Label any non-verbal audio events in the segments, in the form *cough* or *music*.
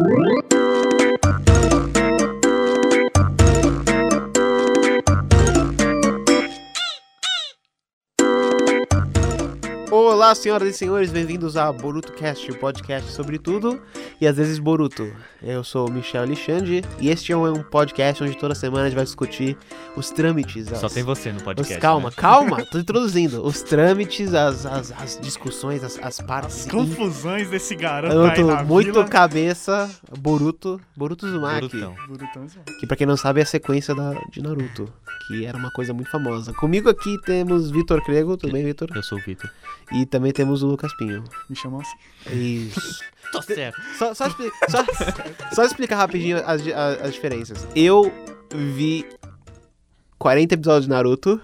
Thank you. Olá, senhoras e senhores, bem-vindos a Boruto Cast, o podcast sobre tudo e às vezes Boruto. Eu sou o Michel Alexandre e este é um podcast onde toda semana a gente vai discutir os trâmites. Só as- tem você no os- podcast. calma, né? calma, tô *laughs* introduzindo. Os trâmites, as, as, as discussões, as, as partes. As confusões desse garoto Eu aí tô na muito vila. cabeça, Boruto, Boruto. Burutão Zé. Que pra quem não sabe é a sequência da, de Naruto, que era uma coisa muito famosa. Comigo aqui temos Vitor Crego, tudo bem, Vitor? Eu sou o Vitor. E também temos o Lucas Pinho. Me chamam assim. Isso. *laughs* Tô certo. Só, só, expli- só, só explicar rapidinho as, di- a- as diferenças. Eu vi 40 episódios de Naruto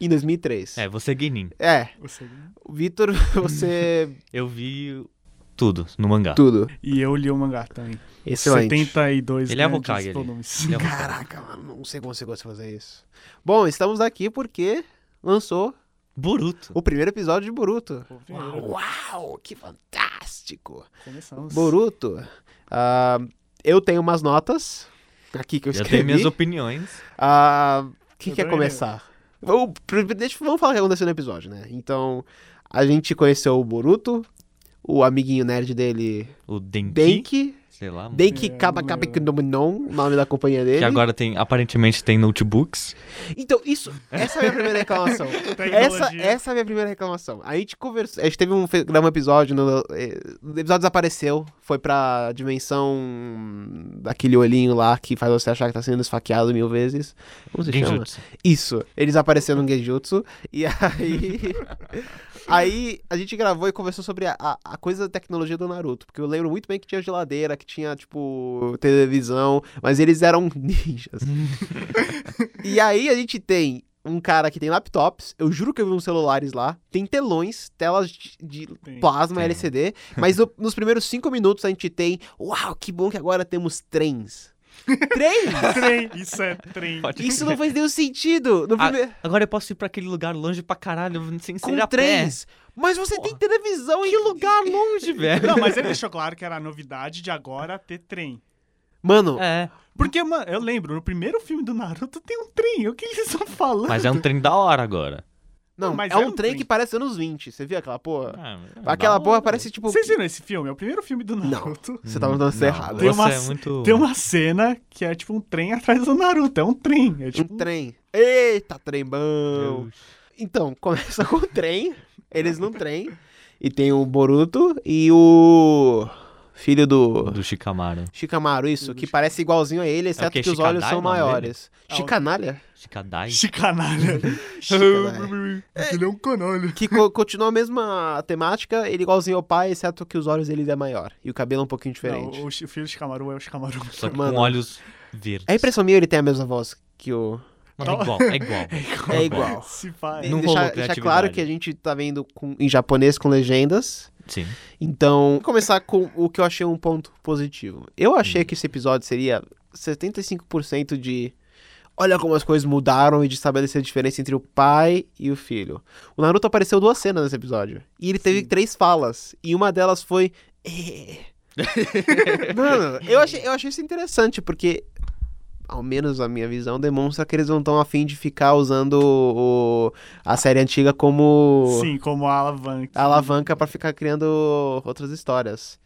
em 2003. É, você é Genin. É, Você- o Vitor, *laughs* você. Eu vi tudo no mangá. Tudo. E eu li o mangá também. Excelente. 72 Ele é Hokage ali. Ele é Caraca, mano, não sei como você gosta de fazer isso. Bom, estamos aqui porque lançou Boruto. o primeiro episódio de Boruto. Primeiro, Uau, que fantástico! Começamos. Boruto. ah, eu tenho umas notas aqui que eu Já escrevi. tenho minhas opiniões. Ah, quem Eu quer começar? Vamos, deixa, vamos falar o que aconteceu no episódio, né? Então, a gente conheceu o Boruto, o amiguinho nerd dele, O Denki. Denki. Sei lá. Denki É, Kabakabiknomenon, o nome da companhia dele. Que agora tem, aparentemente tem notebooks. Então, isso, essa é a minha primeira reclamação. *laughs* essa, essa é a minha primeira reclamação. A gente conversou, a gente teve um, um episódio, no, eh, o episódio desapareceu, foi pra dimensão daquele olhinho lá que faz você achar que tá sendo esfaqueado mil vezes. Como se chama? Isso, eles apareceram no Genjutsu e aí. *laughs* aí a gente gravou e conversou sobre a, a, a coisa da tecnologia do Naruto. Porque eu lembro muito bem que tinha geladeira, que tinha, tipo, televisão, mas eles eram *laughs* ninjas. *laughs* e aí a gente tem um cara que tem laptops, eu juro que eu vi uns celulares lá, tem telões, telas de, de Tem. plasma Tem. LCD, mas no- nos primeiros cinco minutos a gente tem, uau, que bom que agora temos trens. Trens? Trem. *laughs* Isso é trem. Pode Isso crer. não faz nenhum sentido. No Ah. Agora eu posso ir pra aquele lugar longe pra caralho, sem ser a pé. trens. Mas você tem televisão em Que lugar *laughs* longe, velho. Não, mas ele deixou claro que era a novidade de agora ter trem. Mano, É, Porque, mano, eu lembro, no primeiro filme do Naruto tem um trem. O que eles estão falando? mas é um trem da hora agora. Não, mas é é um um trem trem. que parece anos 20. Você viu aquela porra? Ah, é Aquela da porra parece tipo. Vocês viram esse filme? É o primeiro filme do Não. Naruto. *laughs* Você tá falando Não, errado. Tem você uma é muito... Tem uma cena que é tipo um trem atrás do Naruto. É um trem. É tipo Um trem. Eita, trem bom. Deus. Então, *laughs* começa com o trem. Eles num trem. E tem o Boruto e o. Filho do. Do Shikamaru. Shikamaru, isso, Do que parece igualzinho a ele, exceto quê? que os olhos são nome maiores. É o- Chicanalha? Shikadai. chicanalha. Shikadai. *laughs* *laughs* Ele é um canalha. Que co- continua a mesma temática, ele igualzinho ao pai, exceto que os olhos dele é maior. E o cabelo é um pouquinho diferente. Não, o, chi- filho de Shikamaru é o Shikamaru. Só que Mano. com olhos verdes. É impressão minha ou ele tem a mesma voz que o. Mano, é igual, *laughs* é igual. É igual. Se faz. Não rolou deixar claro que a gente tá vendo com- em japonês com legendas. Sim. Então, vou começar com o que eu achei um ponto positivo. Eu achei Hum. que esse episódio seria 75% de. Olha como as coisas mudaram e de estabelecer a diferença entre o pai e o filho. O Naruto apareceu duas cenas nesse episódio. E ele teve Sim. três falas. E uma delas foi. "É." *laughs* Mano, eu achei, eu achei isso interessante, porque. Ao menos a minha visão demonstra que eles não estão afim de ficar usando o- a série antiga como Sim, como a alavanca. alavanca pra ficar criando outras histórias.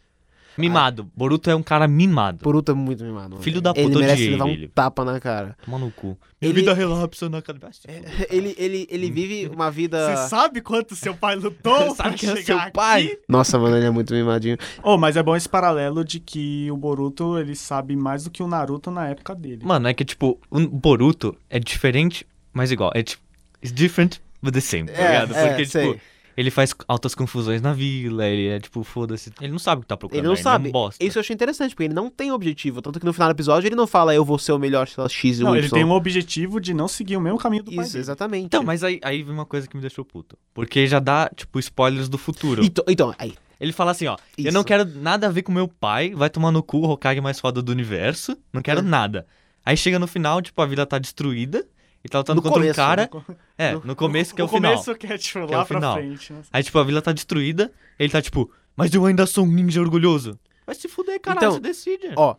Mimado. Boruto é um cara mimado. Boruto é muito mimado. mano. Filho da Ele puta, merece odiei levar um ele. tapa na cara. Toma no cu. Ele- Minha vida relapsa na cara. Fuder. Ele, ele, ele vive uma vida. Você sabe quanto seu pai lutou *laughs* Sabe pra quem é seu aqui? pai? Nossa, mano, ele é muito mimadinho. Oh, mas é bom esse paralelo de que o Boruto, ele sabe mais do que o Naruto na época dele. Mano, é que tipo, o Boruto é diferente, mas igual. É tipo. It's different, but the same, tá ligado? Porque, tipo, sei. Ele faz altas confusões na vila, ele é tipo, foda-se. Ele não sabe o que tá procurando. Ele não é sabe. um bosta. Isso eu achei interessante, porque ele não tem objetivo. Tanto que no final do episódio ele não fala eu vou ser o melhor, sei lá, X e Não, ele tem um objetivo de não seguir o mesmo caminho do pai Isso, exatamente. Então, mas aí, aí vem uma coisa que me deixou puto. Porque já dá, tipo, spoilers do futuro. Então, então, aí. Ele fala assim, ó, eu Isso. não quero nada a ver com meu pai, vai tomar no cu o Hokage mais foda do universo, não quero É. nada. Aí chega no final, tipo, a vila tá destruída, e tá lutando No contra começo, um cara, No- é, no começo que é o, o final. começo que é, tipo, Que é lá o pra frente. né? Aí, tipo, a vila tá destruída, ele tá tipo, mas eu ainda sou um ninja orgulhoso. Vai se fuder, caralho, Então, você decide. Ó,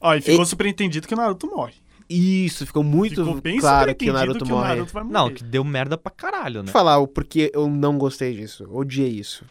Ó, e ficou E- subentendido que o Naruto morre. isso, ficou muito ficou bem claro que o Naruto que morre. o Naruto. Não, que deu merda pra caralho, né? Vou falar o porquê eu não gostei disso, odiei isso.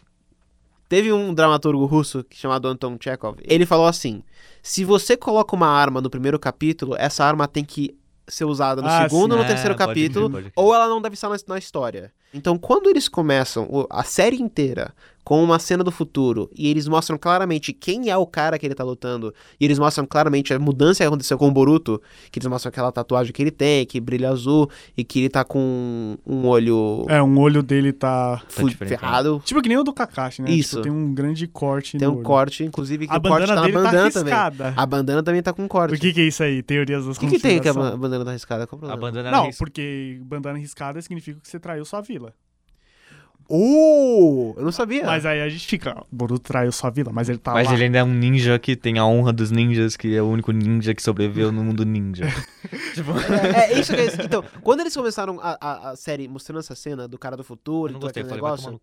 Teve um dramaturgo russo chamado Anton Chekhov. Ele falou assim: se você coloca uma arma no primeiro capítulo, essa arma tem que ser usada no Ah, segundo ou no sim. terceiro É, crer, capítulo, pode ou ela não deve estar na, na história. Então, quando eles começam a série inteira com uma cena do futuro e eles mostram claramente quem é o cara que ele tá lutando, e eles mostram claramente a mudança que aconteceu com o Boruto, que eles mostram aquela tatuagem que ele tem, que brilha azul, e que ele tá com um olho É, um olho dele tá... fu- diferente, ferrado. Tipo que nem o do Kakashi, né? Isso. Tipo, tem um grande corte Tem no um olho. corte, inclusive, que A o corte bandana tá na dele tá bandana também. arriscada. A bandana também tá com corte. O que que é isso aí? Teorias das O que, que tem que a bandana tá arriscada? Qual o A problema? bandana Não, porque bandana riscada significa que você traiu sua vila. Uh, eu não sabia. Mas aí a gente fica, Boruto traiu sua vila, mas ele tá Mas lá. ele ainda é um ninja que tem a honra dos ninjas, que é o único ninja que sobreviveu no mundo ninja. *laughs* tipo, É, é isso que é. Então, quando eles começaram a, a, a série mostrando essa cena do cara do futuro eu e não todo gostei, aquele falei, negócio.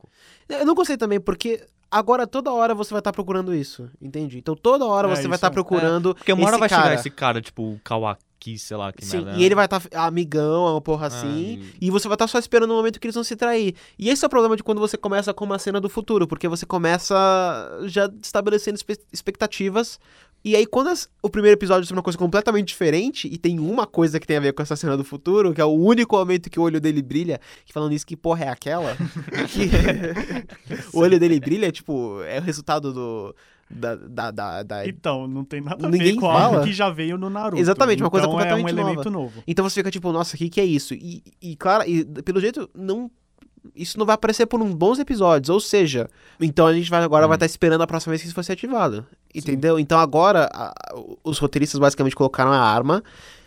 Eu não gostei também, porque agora toda hora você vai estar procurando isso, entende? Então toda hora É, você vai isso estar é- procurando. Porque uma hora vai cara. chegar esse cara, tipo, o Kawaki, sei lá, que Sim, merda. e ele vai estar amigão, uma porra assim, Ah, e você vai estar só esperando o momento que eles vão se trair. E esse é o problema de quando você começa com uma cena do futuro, porque você começa já estabelecendo expectativas. E aí, quando as- o primeiro episódio é uma coisa completamente diferente, e tem uma coisa que tem a ver com essa cena do futuro, que é o único momento que o olho dele brilha, que falando isso, que porra é aquela? *laughs* que *laughs* o olho dele brilha, tipo, é o resultado do. Da, da, da, da- Então, não tem nada a Ninguém ver com fala. algo que já veio no Naruto. Exatamente, uma coisa Então, completamente é um nova. elemento novo. Então você fica tipo, nossa, o que, que é isso? E, e claro, e, pelo jeito, não. Isso não vai aparecer por uns bons episódios. Ou seja, então a gente vai agora Hum. vai estar esperando a próxima vez que isso for ser ativado. Entendeu? Então agora a- os roteiristas basicamente colocaram a arma.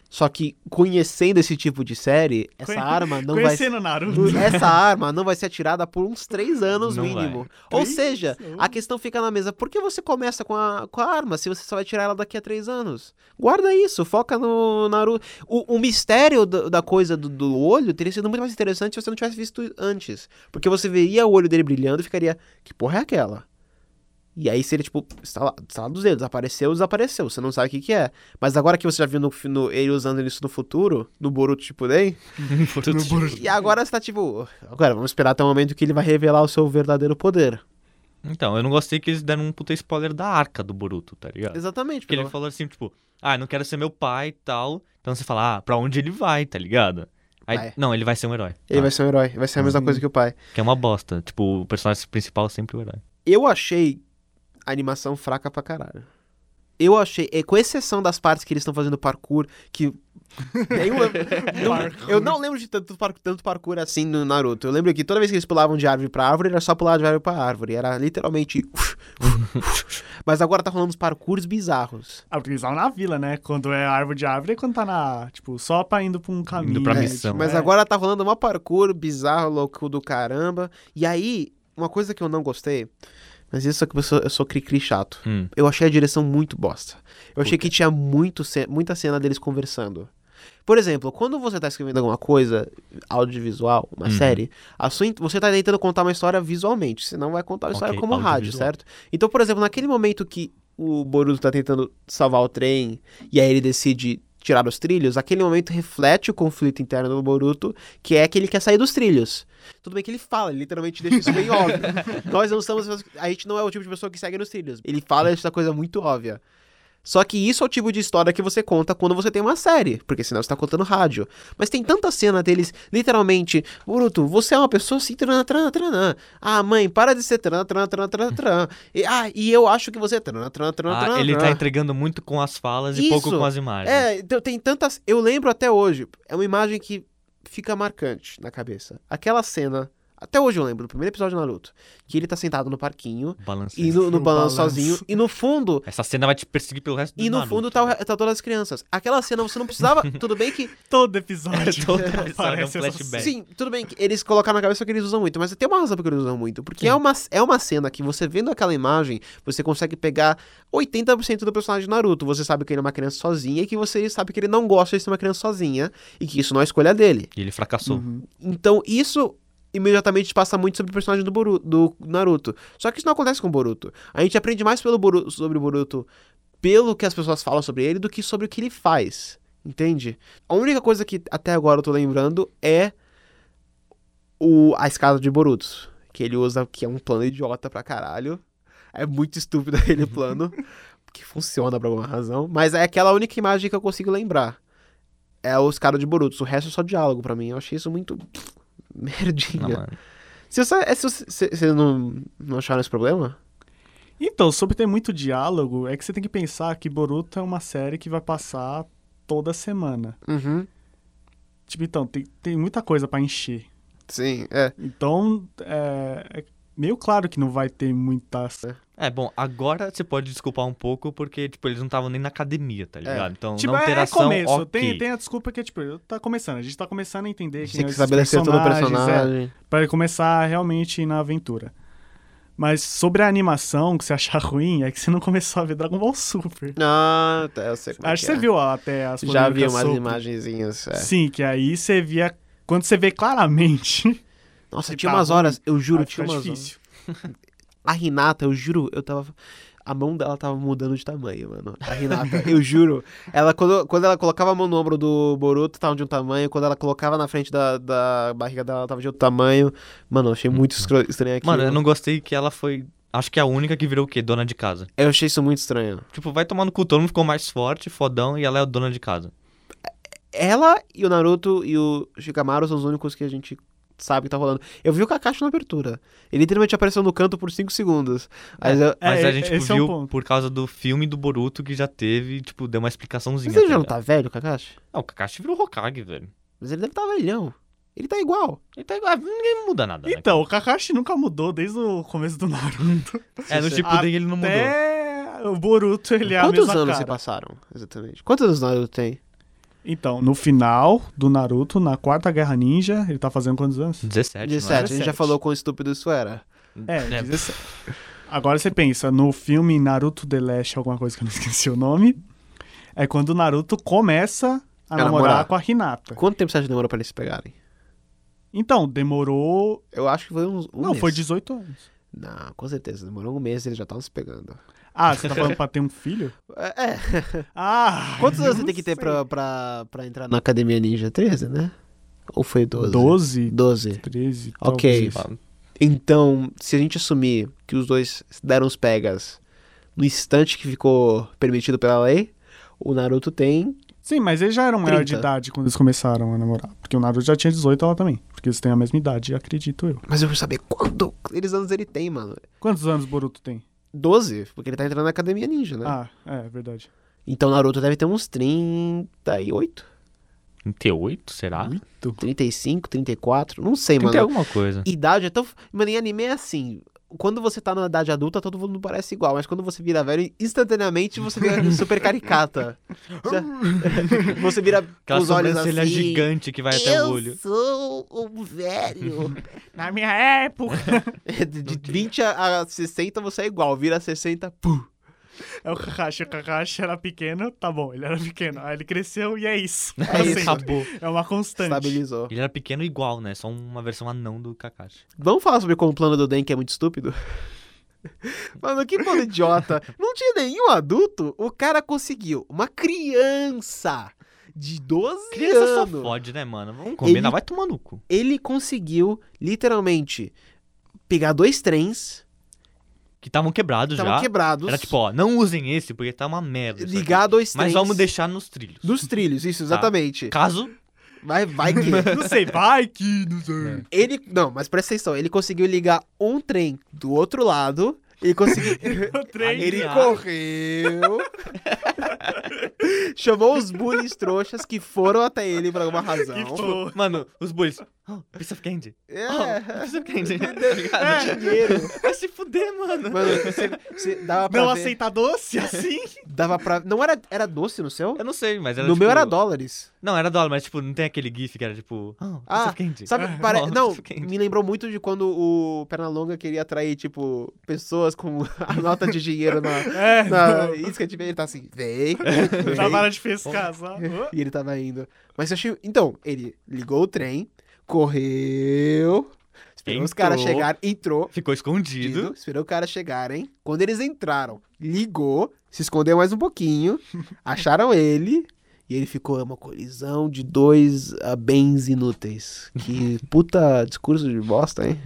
Só que conhecendo esse tipo de série, essa Conhe- arma não vai Conhecendo Naruto. *laughs* essa arma não vai ser atirada por uns três anos Não mínimo. vai. Ou Três seja, anos? a questão fica na mesa. Por que você começa com a, com a arma se você só vai tirar ela daqui a três anos? Guarda isso, foca no Naruto. O, o mistério do- da coisa do, do olho teria sido muito mais interessante se você não tivesse visto antes. Porque você veria o olho dele brilhando e ficaria, que porra é aquela? E aí seria tipo, está lá, dos dedos, apareceu, desapareceu, você não sabe o que que é. Mas agora que você já viu no, no- ele usando isso no futuro, no Boruto Shippuden, *laughs* No Boruto. e agora você tá tipo, agora vamos esperar até o momento que ele vai revelar o seu verdadeiro poder. Então, eu não gostei que eles deram um puta spoiler da arca do Boruto, tá ligado? Exatamente. Porque ele pelo- falou assim, tipo, ah, não quero ser meu pai e tal. Então você fala, ah, pra onde ele vai, tá ligado? Aí, Vai. não, ele vai ser um herói. Ele tá? vai ser um herói, vai ser a mesma Uhum. coisa que o pai. Que é uma bosta. Tipo, o personagem principal é sempre o herói. Eu achei a animação fraca pra caralho. Eu achei, e com exceção das partes que eles estão fazendo parkour, que. *laughs* nenhuma- não- eu não lembro de tanto, tanto parkour assim no Naruto. Eu lembro que toda vez que eles pulavam de árvore pra árvore, era só pular de árvore pra árvore. Era literalmente. *laughs* Mas agora tá rolando uns parkours bizarros. Ah, porque eles estavam na vila, né? Quando é árvore de árvore é quando tá na. Tipo, só pra indo pra um caminho. pra né? missão. Tipo, Mas é. agora tá rolando uma parkour bizarro, louco do caramba. E aí, uma coisa que eu não gostei, mas isso é que eu sou, eu sou cri-cri chato. Hum. Eu achei a direção muito bosta. Eu achei Por quê? que tinha muito ce- muita cena deles conversando. Por exemplo, quando você tá escrevendo alguma coisa audiovisual, uma Uhum. série, a sua você tá tentando contar uma história visualmente, senão vai contar a história Ok, como rádio, certo? Então, por exemplo, naquele momento que o Boruto tá tentando salvar o trem e aí ele decide tirar os trilhos, aquele momento reflete o conflito interno do Boruto, que é que ele quer sair dos trilhos. Tudo bem que ele fala, ele literalmente deixa isso bem óbvio. *laughs* Nós não somos, a gente não é o tipo de pessoa que segue nos trilhos. Ele fala essa coisa muito óbvia. Só que isso é o tipo de história que você conta quando você tem uma série, porque senão você tá contando rádio. Mas tem tanta cena deles, literalmente, Boruto, você é uma pessoa assim, tranã, tranã, tranã. Ah, mãe, para de ser tranã, tranã, tranã, tranã, tranã. E, ah, e eu acho que você é tranã, tranã, tranã, Ah, tranã, ele tá entregando muito com as falas e Isso. pouco com as imagens. É, então tem tantas. Eu lembro até hoje. É uma imagem que fica marcante na cabeça. Aquela cena. Até hoje eu lembro, do primeiro episódio do Naruto. Que ele tá sentado no parquinho. Balanceio. E no, no *laughs* balanço balanço. sozinho. E no fundo. Essa cena vai te perseguir pelo resto do E no Naruto. fundo tá, tá todas as crianças. Aquela cena você não precisava. *laughs* tudo bem que. Todo episódio. Todo *laughs* episódio é um flashback. Sim, tudo bem que eles colocaram na cabeça que eles usam muito, mas tem uma razão porque eles usam muito. Porque é uma, é uma cena que você vendo aquela imagem, você consegue pegar 80% do personagem de Naruto. Você sabe que ele é uma criança sozinha e que você sabe que ele não gosta de ser uma criança sozinha e que isso não é escolha dele. E ele fracassou. Uhum. Então, isso imediatamente passa muito sobre o personagem do, Boru, do Naruto. Só que isso não acontece com o Boruto. A gente aprende mais pelo Boruto, sobre o Boruto pelo que as pessoas falam sobre ele do que sobre o que ele faz. Entende? A única coisa que até agora eu tô lembrando é o, a escada de Boruto. Que ele usa, que é um plano idiota pra caralho. É muito estúpido *laughs* aquele plano. que funciona por alguma razão. Mas é aquela única imagem que eu consigo lembrar. É os caras de Boruto. O resto é só diálogo pra mim. Eu achei isso muito. Merdinha. Não. Se você, é, se você, se- não, não acharam esse problema? Então, sobre ter muito diálogo, é que você tem que pensar que Boruto é uma série que vai passar toda semana. Uhum. Tipo, então, tem, tem muita coisa pra encher. Sim, é. Então, é, é meio claro que não vai ter muita. É, bom, agora você pode desculpar um pouco porque, tipo, eles não estavam nem na academia, tá ligado? Então, Tipo, não é, ter é ação, começo. ok. Tem, tem a desculpa que, tipo, tá começando. A gente tá começando a entender A quem gente tem que estabelecer todo o personagens, é, personagem. pra começar realmente na aventura. Mas sobre a animação, que você achar *laughs* ruim, é que você não começou a ver Dragon Ball Super. Ah, tá, eu sei como é Acho que que você é. viu até as Já vi umas imagenzinhas. é. Sim, que aí você via. Quando você vê claramente. *laughs* Nossa, tinha tá umas ruim, horas, eu juro, tinha umas difícil. horas. *laughs* A Renata, eu juro, eu tava. A mão dela tava mudando de tamanho, mano. A Renata, *laughs* eu juro. Ela, quando, quando ela colocava a mão no ombro do Boruto, tava de um tamanho. Quando ela colocava na frente da, da barriga dela, ela tava de outro tamanho. Mano, eu achei muito escro- estranho aquilo. Mano, eu não gostei que ela foi. Acho que é a única que virou o quê? Dona de casa. Eu achei isso muito estranho. Tipo, vai tomar no cu, todo mundo ficou mais forte, fodão, e ela é a dona de casa. Ela e o Naruto e o Shikamaru são os únicos que a gente sabe que tá rolando. Eu vi o Kakashi na abertura. Ele literalmente apareceu no canto por 5 segundos. Mas, eu, É, Mas a é, gente tipo, esse é um viu por causa do filme do Boruto que já teve, tipo, deu uma explicaçãozinha. mas ele já não tá velho, o Kakashi? Ah, o Kakashi virou Hokage, velho. Mas ele deve estar tá velhão. Ele tá igual. Ele tá igual, ninguém muda nada, né? Então, o Kakashi nunca mudou desde o começo do Naruto. *laughs* É, no Shippuden ele não mudou. Até o Boruto, ele é a Quantos mesma anos se cara. passaram, exatamente? Quantos anos o Naruto tem? Então, no final do Naruto, na quarta guerra ninja, ele tá fazendo quantos anos? 17, 17. não A gente já 17. falou quão estúpido isso era. É, É. 17. Agora você pensa, no filme Naruto The Last, alguma coisa que eu não *laughs* esqueci o nome, é quando o Naruto começa a A namorar, namorar. com a Hinata. Quanto tempo você acha que demorou pra eles se pegarem? Então, demorou... Eu acho que foi uns. Um não, mês. foi 18 anos. Não, com certeza. Demorou um mês e eles já estavam se pegando. Ah, você tá falando pra ter um filho? É. é. Ah! Quantos anos você tem que ter pra, pra, pra entrar na Academia Ninja? 13, né? Ou foi 12? 12, 12. 13, Ok. talvez. Então, se a gente assumir que os dois deram os pegas no instante que ficou permitido pela lei, o Naruto tem. Sim, mas eles já eram maior 30. de idade quando eles começaram a namorar. Porque o Naruto já tinha 18, ela também. Porque eles têm a mesma idade, acredito eu. Mas eu vou saber quanto eles anos ele tem, mano. Quantos anos o Boruto tem? 12, porque ele tá entrando na Academia Ninja, né? Ah, é, verdade. Então Naruto deve ter uns 38, 38, será? 35, 34, não sei, Tem que ter mano. alguma coisa. Idade é tão. Mano, em anime é assim. Quando você tá na idade adulta, todo mundo parece igual, mas quando você vira velho, instantaneamente você vira *laughs* super caricata. *laughs* Você vira com Aquela os olhos assim. gigante que vai até o olho. Eu sou um velho. *laughs* Na minha época! De 20 a a 60 você é igual, vira 60, pum. É o Kakashi. O Kakashi era pequeno, tá bom, ele era pequeno. Aí ele cresceu e é isso. É Pra isso. Acabou. É uma constante. Estabilizou. Ele era pequeno igual, né? Só uma versão anão do Kakashi. Vamos falar sobre como o plano do Den que é muito estúpido? *laughs* Mano, que plano idiota. Não tinha nenhum adulto. O cara conseguiu uma criança de 12 Criança só anos. fode, né, mano? Vamos combinar, Ele- vai tomar no cu. Ele conseguiu, literalmente, pegar dois trens Que estavam quebrados que estavam já. quebrados, Era tipo, ó, não usem esse porque tá uma merda. ligar dois trens Mas vamos deixar nos trilhos. dos trilhos, isso, Tá. exatamente. Caso. Vai, vai que... *laughs* Não sei, vai que. Não sei. Ele, não, mas presta atenção, ele conseguiu ligar um trem do outro lado, *laughs* ele conseguiu... O trem. Ele correu. *laughs* chamou os bullies trouxas que foram até ele por alguma razão. Mano, os bullies. Oh, piece of candy. É. Oh, piece of candy. *laughs* Tá É, dinheiro. Vai se fuder, mano. Mano, você, você dava pra Não ver, aceita doce assim? *laughs* dava pra... Não era, era doce no seu? Eu não sei, mas era no meu tipo- era dólares. Não, era dólar, mas tipo, não tem aquele gif que era tipo. *laughs* Oh, piece Ah, of candy. Sabe, Ah, pare- oh, não, me lembrou muito de quando o Pernalonga queria atrair, tipo, pessoas com a nota de dinheiro na, É, na isca de. Ele tá assim, vem, vem. para de pescar, só. E ele tava indo. Mas eu achei. Então, ele ligou o trem, correu, Esperou os caras Entrou. chegarem, entrou, Ficou escondido. Dido, esperou o cara chegarem. Quando eles entraram, ligou, se escondeu mais um pouquinho, *laughs* acharam ele. E ele ficou é uma colisão de dois ah, bens inúteis. Que *laughs* puta discurso de bosta, hein?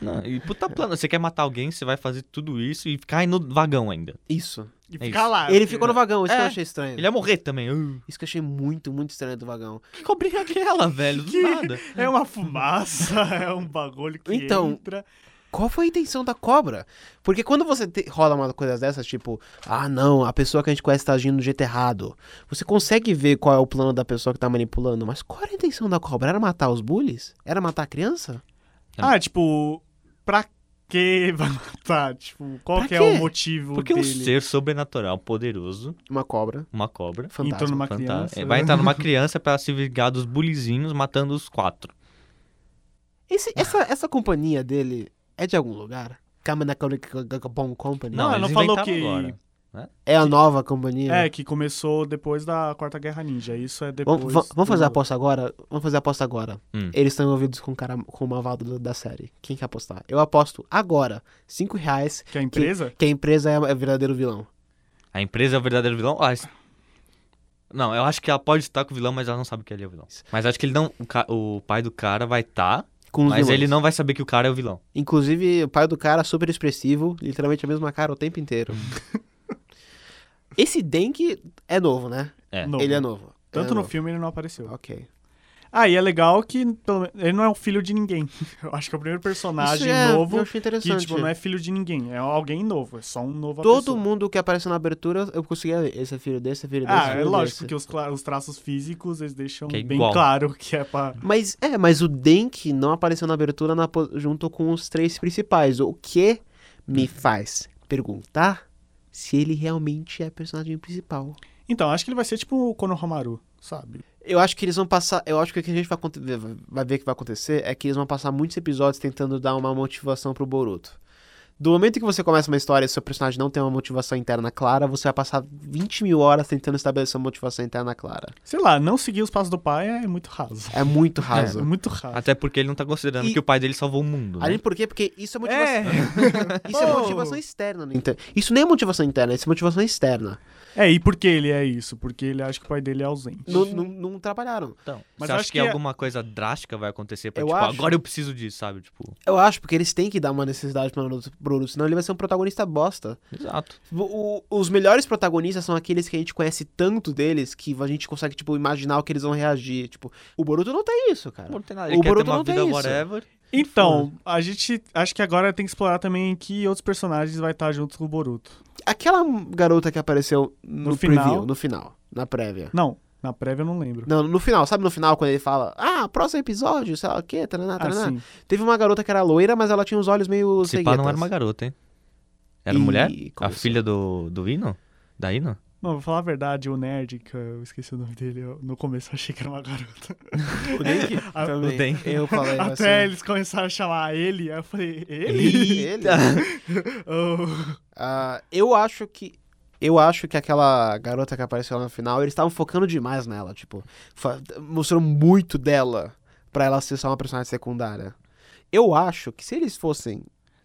Não, e puta plano. Você quer matar alguém, você vai fazer tudo isso e ficar aí no vagão ainda. Isso. E É ficar isso. lá. Ele ficou no vagão, isso que eu É. achei estranho. Ele ia morrer também. Uh, Isso que eu achei muito, muito estranho do vagão. que cobrinha é aquela, velho? Do Que- nada. É uma fumaça, *laughs* é um bagulho que Então, entra. Qual foi a intenção da cobra? Porque quando você te- rola uma coisa dessas, tipo, ah não, a pessoa que a gente conhece tá agindo do jeito errado. Você consegue ver qual é o plano da pessoa que tá manipulando, mas qual era a intenção da cobra? Era matar os bullies? Era matar a criança? Ah, tipo, pra que *laughs* vai matar? Tipo, qual Pra que é o motivo Porque um dele? ser sobrenatural poderoso, Uma cobra, uma cobra, fantasma. Entrou numa fanta- criança. é, vai entrar numa criança pra se vingar dos bulizinhos, matando os quatro. Esse- essa, essa companhia dele é de algum lugar? Kamanakabon Company? Não, eles não falou que- agora. É a nova companhia? É, que começou depois da Quarta Guerra Ninja. Isso é depois. Vamos, va- vamos fazer a do- aposta agora? Vamos fazer a aposta agora. Hum. Eles estão envolvidos com o cara com o malvado da- série. Quem quer apostar? Eu aposto agora, 5 reais, Que a empresa? que a empresa é o verdadeiro vilão. A empresa é o verdadeiro vilão? Ah, Não, eu acho que ela pode estar com o vilão, mas ela não sabe que ele é o vilão. Mas acho que ele não. O, ca- o pai do cara vai estar, Com os mas vilões. ele não vai saber que o cara é o vilão. Inclusive, o pai do cara super expressivo, literalmente a mesma cara o tempo inteiro. *laughs* Esse Denk é novo, né? É. Novo. Ele é novo. Tanto é no novo. filme ele não apareceu. Ok. Ah, e é legal que pelo ele não é o filho de ninguém. *laughs* Eu acho que é o primeiro personagem Isso é, novo eu achei que, interessante. tipo, não é filho de ninguém. É alguém novo. É só um novo Todo pessoa. mundo que apareceu na abertura, eu conseguia ver. Esse é filho desse, esse é filho desse. Ah, é filho lógico, desse. que os, os traços físicos eles deixam Que é bem claro que é pra. Mas, é, mas o Denk não apareceu na abertura na junto com os três principais. O que me faz perguntar se ele realmente é personagem principal. Então, acho que ele vai ser tipo o Konohamaru, sabe? Eu acho que eles vão passar. Eu acho que o que a gente vai, vai ver que vai acontecer é que eles vão passar muitos episódios tentando dar uma motivação pro Boruto. Do momento que você começa uma história e seu personagem não tem uma motivação interna clara, você vai passar 20 mil horas tentando estabelecer uma motivação interna clara. Sei lá, não seguir os passos do pai é muito raso. É muito É, raso. muito raso. Até porque ele não tá considerando E- que o pai dele salvou o mundo. Né? Além por quê? Porque isso é motivação. É. *laughs* Isso é Pô. motivação externa. no inter- Isso nem é motivação interna, isso é motivação externa. É, e por que ele é isso? Porque ele acha que o pai dele é ausente. Não, não, não trabalharam. Então, Mas você acha acho que, que é- alguma coisa drástica vai acontecer pra, Eu tipo, acho. agora eu preciso disso, sabe? Tipo, Eu acho, porque eles têm que dar uma necessidade pro Naruto, pro Naruto, senão ele vai ser um protagonista bosta. exato. O- o- os melhores protagonistas são aqueles que a gente conhece tanto deles que a gente consegue, tipo, imaginar o que eles vão reagir. Tipo, o Boruto não tem isso, cara. Não tem nada. O Ele ter Boruto uma não tem vida isso. whatever. Então, a gente acho que agora tem que explorar também que outros personagens vai estar junto com o Boruto. Aquela garota que apareceu no, No final? preview, no final, na prévia. Não, na prévia eu não lembro. Não, no final, sabe no final quando ele fala, ah, próximo episódio, sei lá o quê, taraná, Ah, taraná. sim. Teve uma garota que era loira, mas ela tinha os olhos meio Se pá, ceguetas. não era uma garota, hein? Era Ih, mulher? A começou. filha do, do Hino? Da Hino? Não, vou falar a verdade, o nerd, que eu esqueci o nome dele, eu- no começo eu achei que era uma garota. O Denk *laughs* também. o Denk. Eu falei Até assim. eles começaram a chamar ele, aí eu falei, ele? Ele? *laughs* Oh. Ah, eu acho que. Eu acho que aquela garota que apareceu lá no final, eles estavam focando demais nela, tipo, mostrou muito dela pra ela ser só uma personagem secundária. Eu acho que se eles fossem.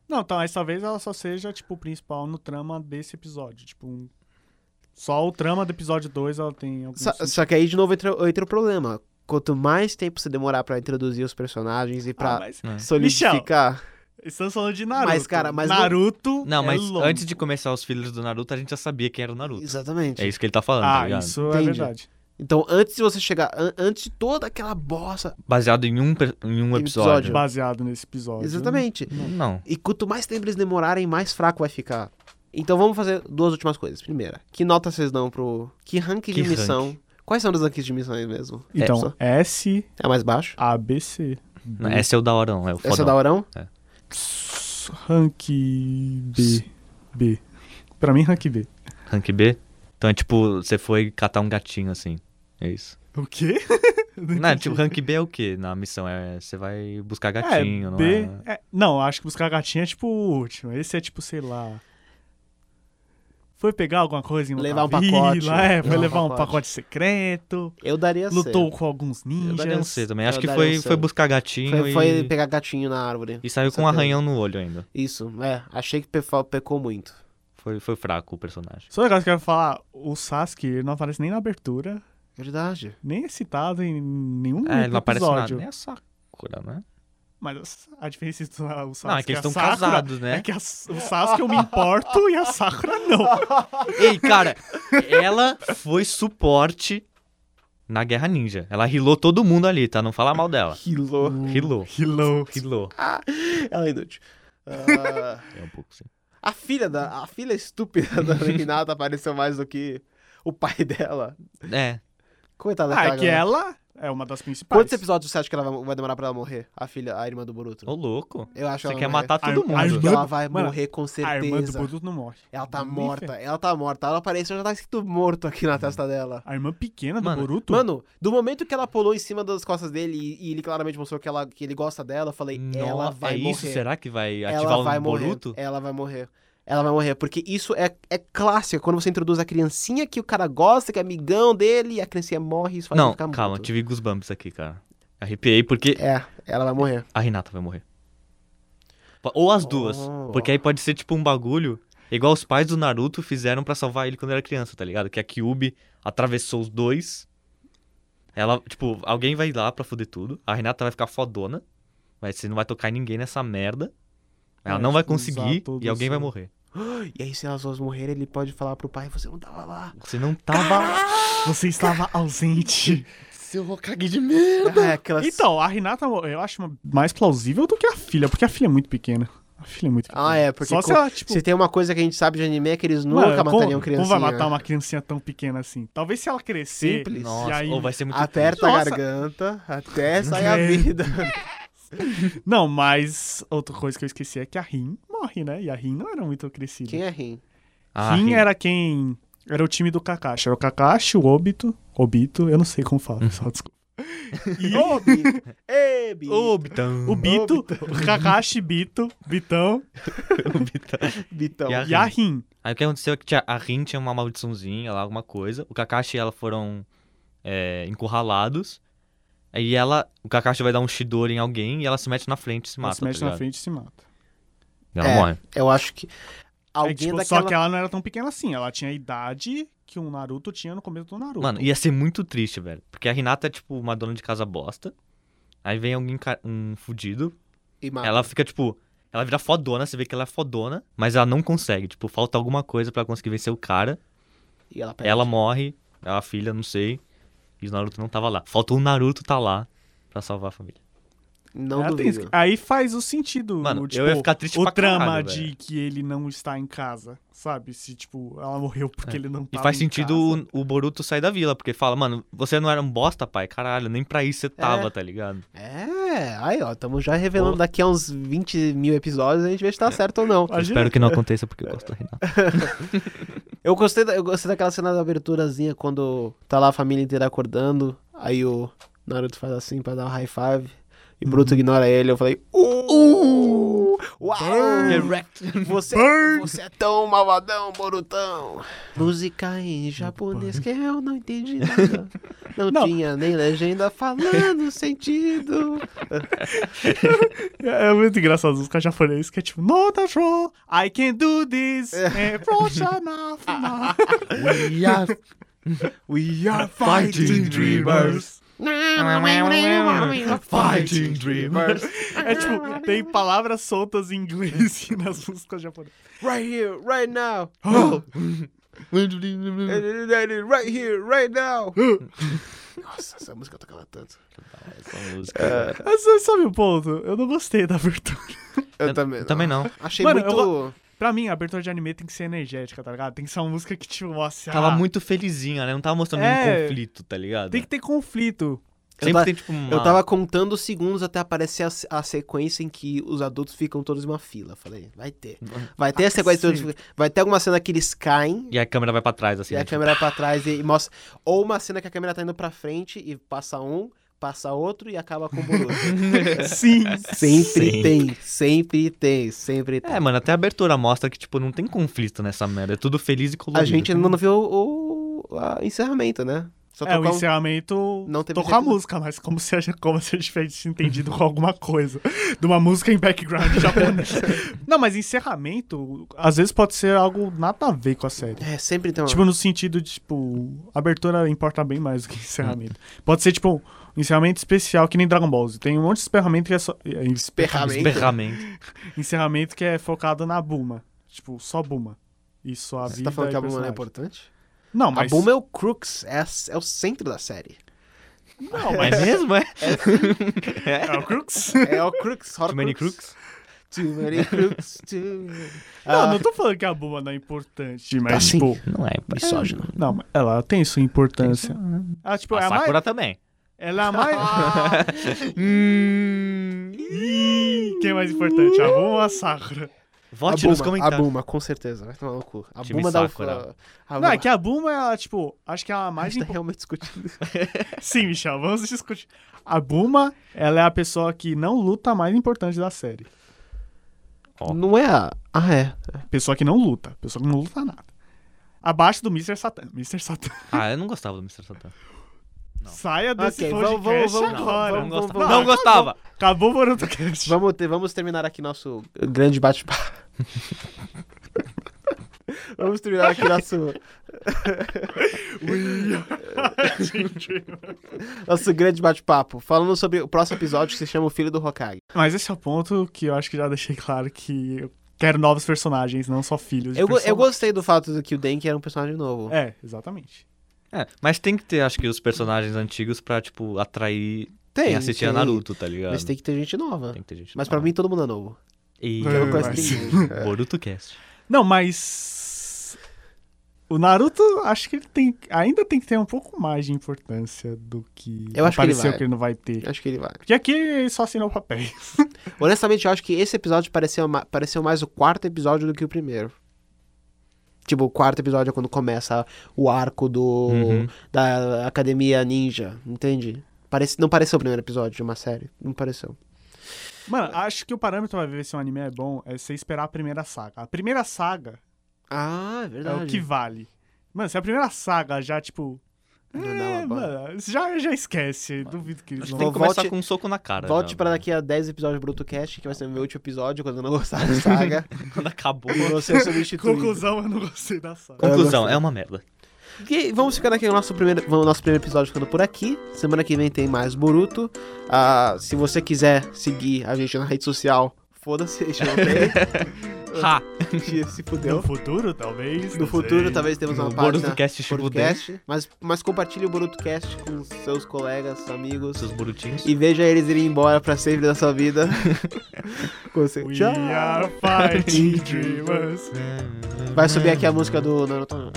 Não, tá, mas talvez ela só seja, tipo, o principal no trama desse episódio. Tipo, um- só o trama do episódio 2 ela tem algum Só, só que aí de novo entra, entra o problema. Quanto mais tempo você demorar pra introduzir os personagens e pra Ah, mas É. solidificar. estamos falando de Naruto. Mas, cara, mas não- Naruto Não, é mas longo. antes de começar os filhos do Naruto, a gente já sabia quem era o Naruto. Exatamente. É isso que ele tá falando, tá Ah, ligado? isso é Entendi. verdade. Então, antes de você chegar. an- antes de toda aquela bosta. Baseado em um, em um Episódio. episódio. Baseado nesse episódio. Exatamente. Não. E quanto mais tempo eles demorarem, mais fraco vai ficar. Então vamos fazer duas últimas coisas. Primeira, que nota vocês dão pro. Que rank de Que missão? Quais são os rankings de missões mesmo? Então, só- S, É mais baixo? A, B, C. Não, Esse é o da hora, não. É o Esse é fodão. da Orão? Rank B. B. Pra mim, rank B. Rank B. Então é tipo, você foi catar um gatinho assim. É isso. O quê? *laughs* Não, tipo, rank B é o quê na missão? É você vai buscar É, gatinho, não B. é? é- Não, acho que buscar gatinho é tipo o último. Esse é tipo, sei lá. Foi pegar alguma coisa em Levar um vila, pacote. É, foi Levar um levar um pacote. pacote secreto. Eu daria C. Lutou com alguns Eu daria um ninjas. C também. Eu Acho que daria um foi, foi buscar gatinho Foi, e... foi pegar gatinho na árvore. e saiu Com um arranhão no olho ainda. Isso, é. Achei que pe- pecou muito. Foi, foi fraco o personagem. Só um negócio que eu quero falar, o Sasuke não aparece nem na abertura, Verdade. nem é citado em nenhum É, ele não aparece nada. episódio. Nem a Sakura, né? Mas a diferença entre o Sasuke Não, é que e eles a estão Sakura casados, né? É que a- o Sasuke eu me importo e a Sakura não. *laughs* Ei, cara, ela foi suporte na Guerra Ninja. Ela rilou todo mundo ali, tá? Não fala mal dela. Rilou. Rilou. Hello. Rilou. Ela é inútil. Ah, *laughs* É um pouco sim. a filha da. A filha estúpida da Renata apareceu mais do que o pai dela. É. Coitada Ah, é que ela é uma das principais. Quantos episódios você acha que ela vai, vai demorar pra ela morrer? A filha, a irmã do Boruto? Ô, louco. Eu acho que Você ela quer vai morrer. matar todo A- mundo. a que irmã- ela vai Mano, morrer com A irmã do certeza. Boruto não morre. Ela tá Nem morta, ela tá morta. Ela apareceu, já tá escrito morto aqui na testa dela. A irmã pequena do Mano, Boruto? Mano, do momento que ela pulou em cima das costas dele e, e ele claramente mostrou que, ela, que ele gosta dela, eu falei, ela Nossa, vai é morrer. isso? Será que vai ativar ela o vai morrer. Boruto? Ela vai morrer. Ela vai morrer, porque isso é, é clássico. Quando você introduz a criancinha que o cara gosta, que é amigão dele, e a criancinha morre, isso faz Não, ficar calma, morto. tive goosebumps aqui, cara. Arrepiei porque É, ela vai morrer. a Renata vai morrer. Ou as duas. Oh. Porque aí pode ser tipo um bagulho igual os pais do Naruto fizeram pra salvar ele quando era criança, tá ligado? Que a Kyubi atravessou os dois. Ela, tipo, alguém vai lá pra foder tudo. A Renata vai ficar fodona. Mas você não vai tocar em ninguém nessa merda. Ela É, não vai tipo, conseguir e alguém vai morrer. *gasps* E aí, se elas duas morrerem, ele pode falar pro pai, você não tava lá. Você não tava. *laughs* Você estava ausente. *laughs* Seu Hokage de merda! É, aquelas... Então, a Renata eu acho mais plausível do que a filha, porque a filha é muito pequena. A filha é muito pequena. Ah, é, porque Só co- se ela, tipo... se tem uma coisa que a gente sabe de anime é que eles nunca mano, matariam como, criancinha. Como vai matar uma criancinha tão pequena assim? Talvez se ela crescer... Simples. Nossa, E aí- ou vai ser muito Aperta triste. a Nossa. garganta até sair a *laughs* É. vida. *laughs* Não, mas outra coisa que eu esqueci é que a Rin morre, né? E a Rin não era muito crescida. Quem é Rin? Ah, Rin Rin. era quem... Era o time do Kakashi. Era o Kakashi, o Obito... Obito, eu não sei como fala, pessoal, desculpa. E Ô, Bi. Ê, Bi. Ô, Bitão. o Bito, o Kakashi, Bito, Bitão *laughs* O Bitão. Bitão. E a- e a Rin. Aí o que aconteceu é que a Rin tinha uma maldiçãozinha lá, alguma coisa. O Kakashi e ela foram é, encurralados. Aí ela, o Kakashi vai dar um Shidori em alguém e ela se mete na frente e se Ela mata. se mete tá na ligado? frente e se mata. E ela É. morre. Eu acho que É, alguém tipo, daquela... Só que ela não era tão pequena assim. Ela tinha a idade que o Naruto tinha no começo do Naruto. Mano, ia ser muito triste, velho. Porque a Hinata é tipo uma dona de casa bosta. Aí vem alguém, um fudido. E mata. Ela fica tipo. Ela vira fodona, você vê que ela é fodona, mas ela não consegue. Tipo, falta alguma coisa pra ela conseguir vencer o cara. E ela perde. Ela morre, é a filha, não sei. E o Naruto não tava lá. Falta o Naruto tá lá pra salvar a família. Não duvido. isso. Aí faz o sentido. Mano, tipo, eu ia ficar triste O pra trama caralho, de velho. que ele não está em casa, sabe? Se, tipo, ela morreu porque ele não É. E tava faz em sentido casa. o, o Boruto sair da vila, porque fala, mano, você não era um bosta, pai? Caralho, nem pra isso você tava, É. tá ligado? É, aí ó, estamos já revelando Pô. daqui a uns 20 mil episódios, a gente vê se tá certo ou não. Eu Imagina- espero que não aconteça, porque eu gosto da Renata. *laughs* Eu gostei, da- eu gostei daquela cena da aberturazinha quando tá lá a família inteira acordando, aí o Naruto faz assim pra dar um high five, e o Boruto ignora ele, eu falei, uh, uau, você, você é tão malvadão, Borutão. Música em japonês que eu não entendi nada, *laughs* não, Não. tinha nem legenda falando *laughs* sentido. É muito engraçado os caras japoneses que é tipo, no show, I can do this, é Proshana, *laughs* final. We are We are fighting dreamers. Fighting dreamers. É tipo, tem palavras soltas em inglês nas músicas japonesas. Right here, right now. Right *gasps* Right here, right now. Nossa, essa música eu tocava tanto. Essa música. Mas você sabe o ponto? Eu não gostei da abertura. Eu, Eu também. Também não. Achei Mano, muito. Pra mim, a abertura de anime tem que ser energética, tá ligado? Tem que ser uma música que te mostra. Tava muito felizinha, né? Não tava mostrando É. nenhum conflito, tá ligado? Tem que ter conflito. Eu Sempre ta- tem, tipo, uma... Eu tava contando os segundos até aparecer a, a sequência em que os adultos ficam todos em uma fila. Falei, vai ter. Vai ter a sequência. cacete. todos- Vai ter alguma cena que eles caem. E a câmera vai pra trás, assim. e a né? Tipo, câmera pra trás e, e mostra. Ou uma cena que a câmera tá indo pra frente e passa um, passa outro e acaba com o Boruto. *laughs* Sim. sempre Sim. tem, sempre tem, sempre tem. É, mano, até a abertura mostra que, tipo, não tem conflito nessa merda. É tudo feliz e colorido. a gente ainda não viu o, o a encerramento, né? Só É, o tocar um- encerramento Não teve tocou a música, mas como se, a gente- como se a gente tivesse entendido com alguma coisa. De uma música em background japonês. *laughs* não, mas encerramento, às vezes pode ser algo nada a ver com a série. É, sempre tem uma... Tipo, no sentido de, tipo, abertura importa bem mais do que encerramento. Pode ser, tipo, um encerramento especial, que nem Dragon Ball Z. Tem um monte de encerramento que é só. é, Esperramento. Berramento. *laughs* Encerramento que é focado na Buma. Tipo, só Buma. E sua Você vida. tá falando que a Buma não é importante? Não, mas. A Buma é o crux, é, a- é o centro da série. Não, É mas. mesmo, é? É o Crux? *laughs* É o crux, Too many crooks? Too many crooks, too many... Não, Ah, não tô falando que a Buma não é importante, mas, Tá sim. tipo. Não é. Misógino. Não, mas ela tem sua importância. Ela, tipo, é A mais. Sakura também. Ela é a mais. *laughs* Hum. Ih, Quem é mais importante, a Buma ou a Sakura? Vote a nos Buma, a comentários. Buma, com certeza. Vai tomar no cu. A Time Buma dá o... A Não, Buma... é que a Buma, ela, tipo, acho que é a A mais gente tá realmente discutindo. *laughs* Sim, Michel, vamos discutir. A Buma, ela é a pessoa que não luta mais importante da série. Ó. Não é a... Ah, é. Pessoa que não luta. Pessoa que não luta nada. Abaixo do Mr. Satan. Mr. Satan. Ah, eu não gostava do Mr. Satan. Não. Saia desse Ok, podcast vamos- vamos- vamos- agora. Não, vamos- não gostava. Acabou o Boruto Cast. Vamos, ter, vamos terminar aqui nosso grande bate-papo. *laughs* vamos terminar aqui nosso, *laughs* nosso grande bate-papo. Falando sobre o próximo episódio que se chama O Filho do Hokage. Mas esse é o ponto que eu acho que já deixei claro que eu quero novos personagens, não só filhos de Eu, eu gostei do fato de que o Denki era um personagem novo. É, exatamente. É, mas tem que ter, acho que, os personagens antigos pra, tipo, atrair tem, quem assistia tem. Naruto, tá ligado? Mas tem que ter gente nova. Tem que ter gente Mas pra nova. mim todo mundo é novo. E... Eu ninguém. *laughs* É. Boruto Cast. Não, mas. O Naruto, acho que ele tem. Ainda tem que ter um pouco mais de importância do que Eu acho que ele pareceu vai. que ele não vai ter. Acho que ele vai. Porque aqui ele só assinou papéis. *laughs* Honestamente, eu acho que esse episódio pareceu, pareceu mais o quarto episódio do que o primeiro. Tipo, o quarto episódio é quando começa o arco do Uhum. da Academia Ninja, entende? Parece, não pareceu o primeiro episódio de uma série. Não pareceu. Mano, acho que o parâmetro pra ver se um anime é bom é você esperar a primeira saga. A primeira saga Ah, é é verdade. o que vale. Mano, se a primeira saga já, tipo. Não É, mano, já, já esquece. Duvido que eles Acho que vão. tem que Volte- começar com um soco na cara. Volte já, pra mano. daqui a 10 episódios do Bruto Cast, que vai ser o meu último episódio, quando eu não *laughs* gostar da saga. Quando acabou. e você substituir. Conclusão, eu não gostei da saga. Conclusão, é uma merda. E vamos ficando aqui no nosso primeiro, o nosso primeiro episódio ficando por aqui. Semana que vem tem mais Boruto. Ah, se você quiser seguir a gente na rede social, foda-se, a gente não tem. *laughs* Ha! se No fudeu. futuro, talvez. No futuro, sei. talvez temos uma No página Boruto Cast Shibuden. Boruto mas, mas compartilhe o Boruto Cast com seus colegas, amigos. Seus Borutinhos. E veja eles irem embora pra sempre da sua vida. *laughs* Com você. We Tchau. are fighting dreamers. Vai subir aqui a música do Naruto.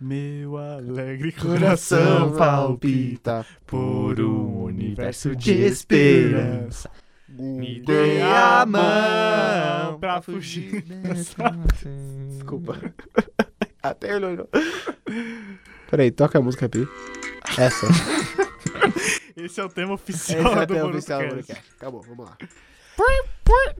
Meu alegre coração palpita por um universo de esperança. Me dê a mão pra fugir dessa- Desculpa. *laughs* Até ele olhou. Peraí, toca a música aí. Essa. *laughs* Esse é o tema Esse oficial é do até o oficial do. Boruto Cast. Acabou, vamos lá.